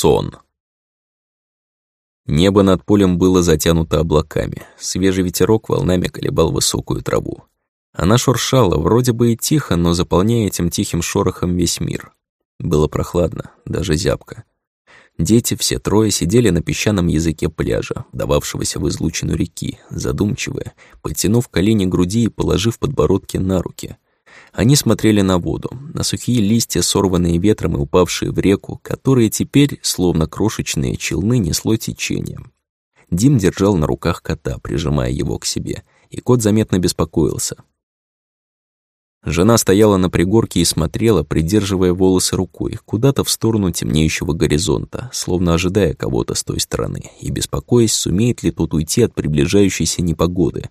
Сон. Небо над полем было затянуто облаками. Свежий ветерок волнами колебал высокую траву. Она шуршала, вроде бы и тихо, но заполняя этим тихим шорохом весь мир. Было прохладно, даже зябко. Дети, все трое, сидели на песчаном языке пляжа, дававшегося в излучину реки, задумчивые, подтянув колени груди и положив подбородки на руки — они смотрели на воду, на сухие листья, сорванные ветром и упавшие в реку, которые теперь, словно крошечные челны, несло течением. Дим держал на руках кота, прижимая его к себе, и кот заметно беспокоился. Жена стояла на пригорке и смотрела, придерживая волосы рукой, куда-то в сторону темнеющего горизонта, словно ожидая кого-то с той стороны, и беспокоясь, сумеет ли тот уйти от приближающейся непогоды.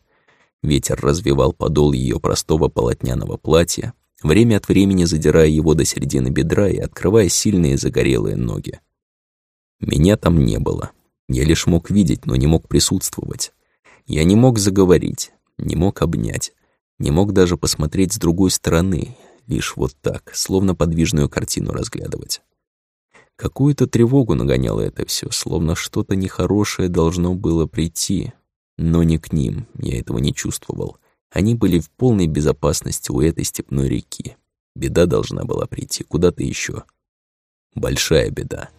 Ветер развивал подол ее простого полотняного платья, время от времени задирая его до середины бедра и открывая сильные загорелые ноги. Меня там не было. Я лишь мог видеть, но не мог присутствовать. Я не мог заговорить, не мог обнять, не мог даже посмотреть с другой стороны, лишь вот так, словно подвижную картину разглядывать. Какую-то тревогу нагоняло это все, словно что-то нехорошее должно было прийти, но не к ним, я этого не чувствовал. Они были в полной безопасности у этой степной реки. Беда должна была прийти куда-то еще. Большая беда.